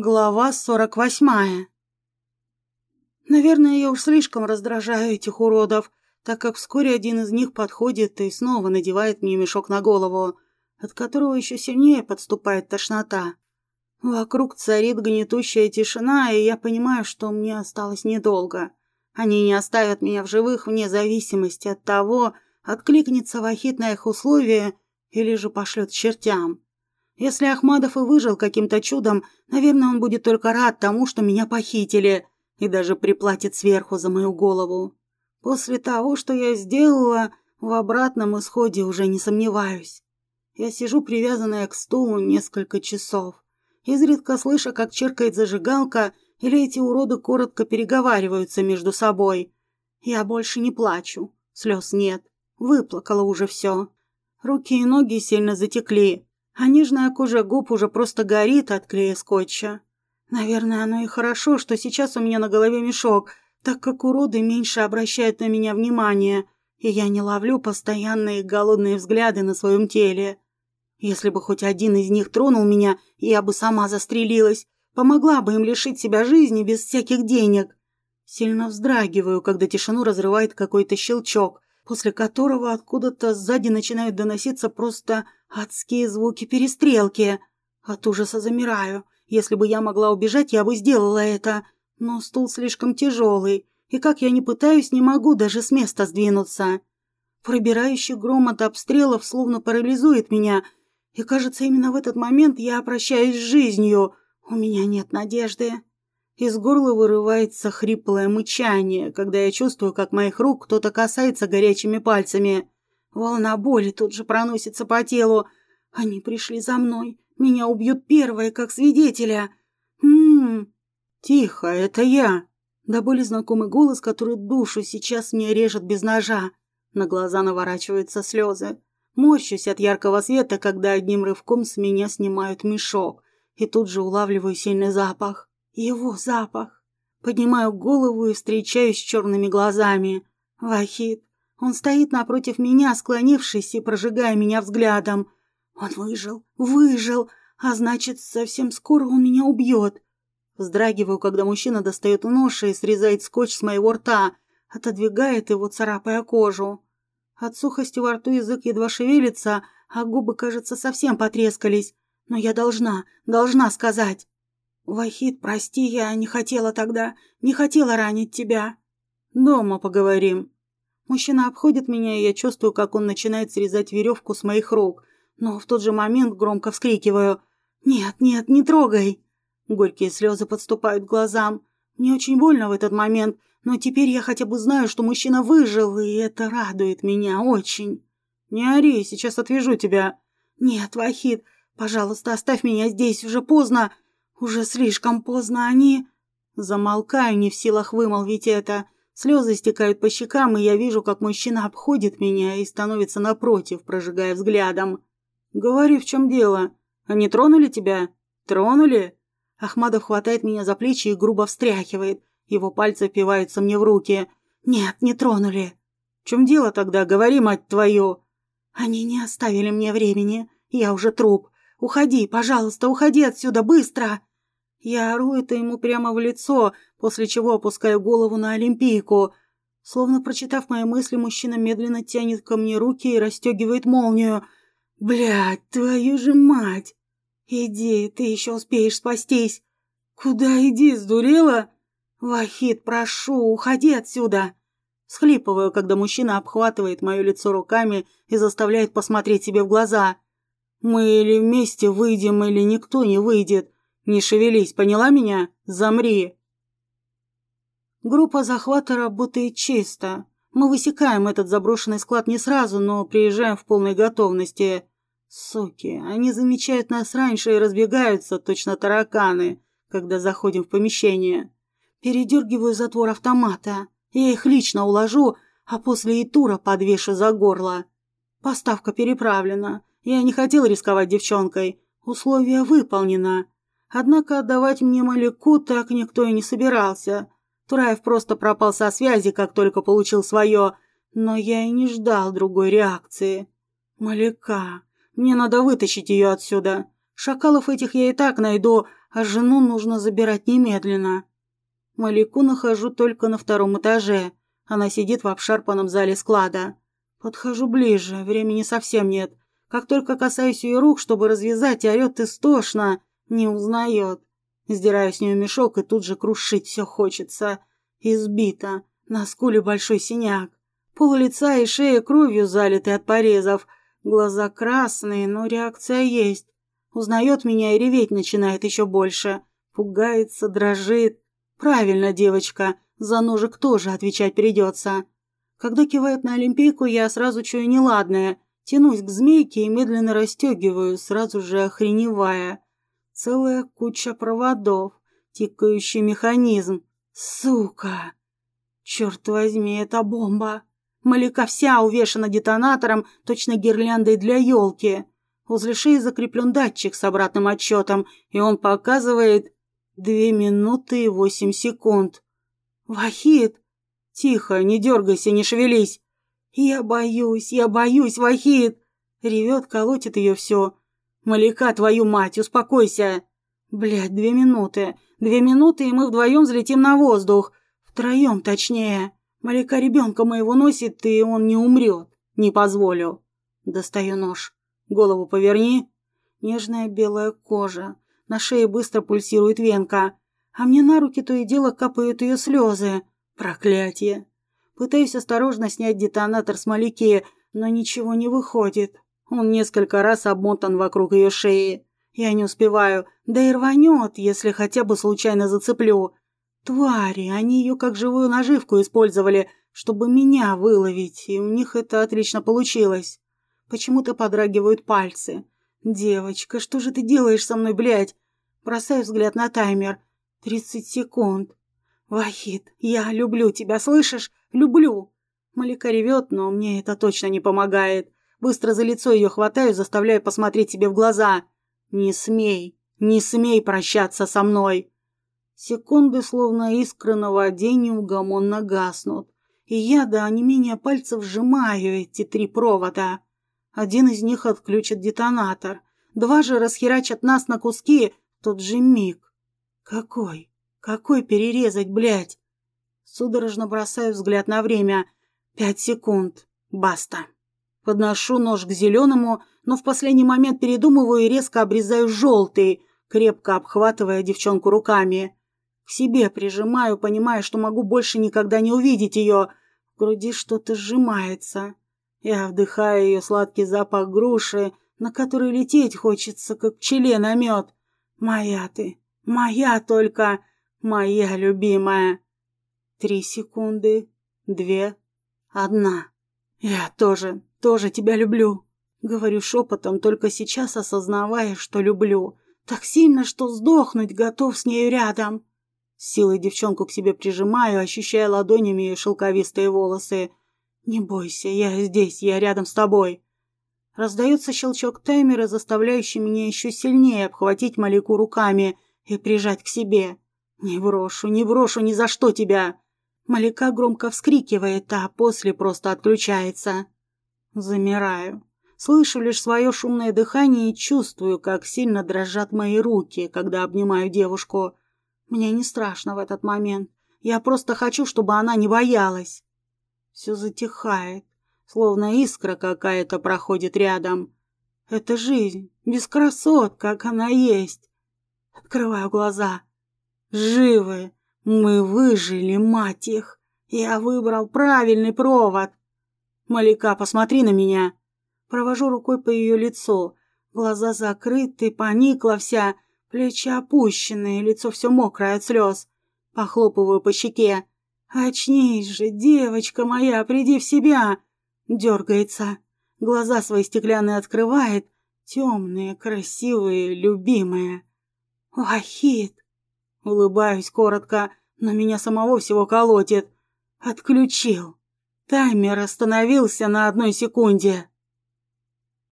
Глава сорок восьмая. Наверное, я уж слишком раздражаю этих уродов, так как вскоре один из них подходит и снова надевает мне мешок на голову, от которого еще сильнее подступает тошнота. Вокруг царит гнетущая тишина, и я понимаю, что мне осталось недолго. Они не оставят меня в живых вне зависимости от того, откликнется Вахит на их условия или же пошлет чертям. Если Ахмадов и выжил каким-то чудом, наверное, он будет только рад тому, что меня похитили, и даже приплатит сверху за мою голову. После того, что я сделала, в обратном исходе уже не сомневаюсь. Я сижу привязанная к стулу несколько часов, изредка слыша, как черкает зажигалка, или эти уроды коротко переговариваются между собой. Я больше не плачу, слез нет, выплакала уже все. Руки и ноги сильно затекли, а нежная кожа губ уже просто горит от клея скотча. Наверное, оно и хорошо, что сейчас у меня на голове мешок, так как уроды меньше обращают на меня внимание, и я не ловлю постоянные голодные взгляды на своем теле. Если бы хоть один из них тронул меня, я бы сама застрелилась, помогла бы им лишить себя жизни без всяких денег. Сильно вздрагиваю, когда тишину разрывает какой-то щелчок, после которого откуда-то сзади начинают доноситься просто адские звуки перестрелки. От ужаса замираю. Если бы я могла убежать, я бы сделала это. Но стул слишком тяжелый, и как я ни пытаюсь, не могу даже с места сдвинуться. Пробирающий гром от обстрелов словно парализует меня, и кажется, именно в этот момент я прощаюсь с жизнью. У меня нет надежды. Из горла вырывается хриплое мычание, когда я чувствую, как моих рук кто-то касается горячими пальцами. Волна боли тут же проносится по телу. Они пришли за мной. Меня убьют первые, как свидетеля. Ммм. Тихо, это я. До боли знакомый голос, который душу сейчас мне режет без ножа. На глаза наворачиваются слезы. Морщусь от яркого света, когда одним рывком с меня снимают мешок. И тут же улавливаю сильный запах. Его запах. Поднимаю голову и встречаюсь с черными глазами. Вахид. Он стоит напротив меня, склонившись и прожигая меня взглядом. Он выжил, выжил, а значит, совсем скоро он меня убьет. Вздрагиваю, когда мужчина достает нож и срезает скотч с моего рта, отодвигает его, царапая кожу. От сухости во рту язык едва шевелится, а губы, кажется, совсем потрескались. Но я должна, должна сказать. «Вахид, прости, я не хотела тогда, не хотела ранить тебя». «Дома поговорим». Мужчина обходит меня, и я чувствую, как он начинает срезать веревку с моих рук, но в тот же момент громко вскрикиваю «Нет, нет, не трогай!» Горькие слезы подступают к глазам. Мне очень больно в этот момент, но теперь я хотя бы знаю, что мужчина выжил, и это радует меня очень. «Не ори, сейчас отвяжу тебя». «Нет, Вахид, пожалуйста, оставь меня здесь, уже поздно. Уже слишком поздно они... Замолкаю, не в силах вымолвить это. Слезы стекают по щекам, и я вижу, как мужчина обходит меня и становится напротив, прожигая взглядом. «Говори, в чем дело? Они тронули тебя? Тронули?» Ахмадов хватает меня за плечи и грубо встряхивает. Его пальцы впиваются мне в руки. «Нет, не тронули». «В чем дело тогда? Говори, мать твою!» «Они не оставили мне времени. Я уже труп. Уходи, пожалуйста, уходи отсюда, быстро!» Я ору это ему прямо в лицо, после чего опускаю голову на Олимпийку. Словно прочитав мои мысли, мужчина медленно тянет ко мне руки и расстегивает молнию. «Блядь, твою же мать! Иди, ты еще успеешь спастись!» «Куда иди, сдурела?» «Вахид, прошу, уходи отсюда!» Схлипываю, когда мужчина обхватывает мое лицо руками и заставляет посмотреть себе в глаза. «Мы или вместе выйдем, или никто не выйдет. Не шевелись, поняла меня? Замри. Группа захвата работает чисто. Мы высекаем этот заброшенный склад не сразу, но приезжаем в полной готовности. Суки, они замечают нас раньше и разбегаются, точно тараканы, когда заходим в помещение. Передергиваю затвор автомата. Я их лично уложу, а после и тура подвешу за горло. Поставка переправлена. Я не хотел рисковать девчонкой. Условие выполнено. Однако отдавать мне Маляку так никто и не собирался. Тураев просто пропал со связи, как только получил свое, но я и не ждал другой реакции. Маляка. Мне надо вытащить ее отсюда. Шакалов этих я и так найду, а жену нужно забирать немедленно. Малику нахожу только на втором этаже. Она сидит в обшарпанном зале склада. Подхожу ближе, времени совсем нет. Как только касаюсь ее рук, чтобы развязать, орет истошно. Не узнает. Сдираю с нее мешок и тут же крушить все хочется. Избита. На скуле большой синяк. Пол лица и шея кровью залиты от порезов. Глаза красные, но реакция есть. Узнает меня и реветь начинает еще больше. Пугается, дрожит. Правильно, девочка, за ножик тоже отвечать придется. Когда кивает на Олимпийку, я сразу чую неладное. Тянусь к змейке и медленно расстегиваю, сразу же охреневая. Целая куча проводов, тикающий механизм. Сука! Черт возьми, это бомба! Малика вся увешана детонатором, точно гирляндой для елки. Возле шеи закреплен датчик с обратным отчетом, и он показывает две минуты и восемь секунд. «Вахид!» «Тихо, не дергайся, не шевелись!» «Я боюсь, я боюсь, Вахид!» Ревет, колотит ее все. «Малика, твою мать, успокойся!» «Блядь, две минуты. Две минуты, и мы вдвоем взлетим на воздух. Втроем, точнее. Малика ребенка моего носит, и он не умрет. Не позволю». Достаю нож. Голову поверни. Нежная белая кожа. На шее быстро пульсирует венка. А мне на руки то и дело капают ее слезы. Проклятие. Пытаюсь осторожно снять детонатор с Малики, но ничего не выходит. Он несколько раз обмотан вокруг ее шеи. Я не успеваю, да и рванет, если хотя бы случайно зацеплю. Твари, они ее как живую наживку использовали, чтобы меня выловить, и у них это отлично получилось. Почему-то подрагивают пальцы. «Девочка, что же ты делаешь со мной, блядь?» Бросаю взгляд на таймер. «Тридцать секунд». «Вахид, я люблю тебя, слышишь? Люблю!» Малика ревет, но мне это точно не помогает. Быстро за лицо ее хватаю, заставляю посмотреть себе в глаза. «Не смей, не смей прощаться со мной!» Секунды, словно искры на воде, неугомонно гаснут. И я до онемения пальцев сжимаю эти три провода. Один из них отключит детонатор. Два же расхерачат нас на куски тот же миг. Какой? Какой перерезать, блядь? Судорожно бросаю взгляд на время. Пять секунд. Баста. Подношу нож к зеленому, но в последний момент передумываю и резко обрезаю желтый, крепко обхватывая девчонку руками. К себе прижимаю, понимая, что могу больше никогда не увидеть ее. В груди что-то сжимается. Я вдыхаю ее сладкий запах груши, на который лететь хочется, как пчеле на мед. Моя ты, моя только, моя любимая. Три секунды, две, одна. Я тоже, тоже тебя люблю. Говорю шепотом, только сейчас осознавая, что люблю. Так сильно, что сдохнуть готов с нею рядом. С силой девчонку к себе прижимаю, ощущая ладонями ее шелковистые волосы. «Не бойся, я здесь, я рядом с тобой». Раздается щелчок таймера, заставляющий меня еще сильнее обхватить Малику руками и прижать к себе. «Не брошу, не брошу ни за что тебя!» Малика громко вскрикивает, а после просто отключается. Замираю. Слышу лишь свое шумное дыхание и чувствую, как сильно дрожат мои руки, когда обнимаю девушку. Мне не страшно в этот момент. Я просто хочу, чтобы она не боялась. Все затихает, словно искра какая-то проходит рядом. Это жизнь, без красот, как она есть. Открываю глаза. Живы. Мы выжили, мать их. Я выбрал правильный провод. Малика, посмотри на меня. Провожу рукой по ее лицу. Глаза закрыты, поникла вся, плечи опущенные, лицо все мокрое от слез. Похлопываю по щеке. «Очнись же, девочка моя, приди в себя!» Дергается. Глаза свои стеклянные открывает. Темные, красивые, любимые. «Вахид!» Улыбаюсь коротко, но меня самого всего колотит. Отключил. Таймер остановился на одной секунде.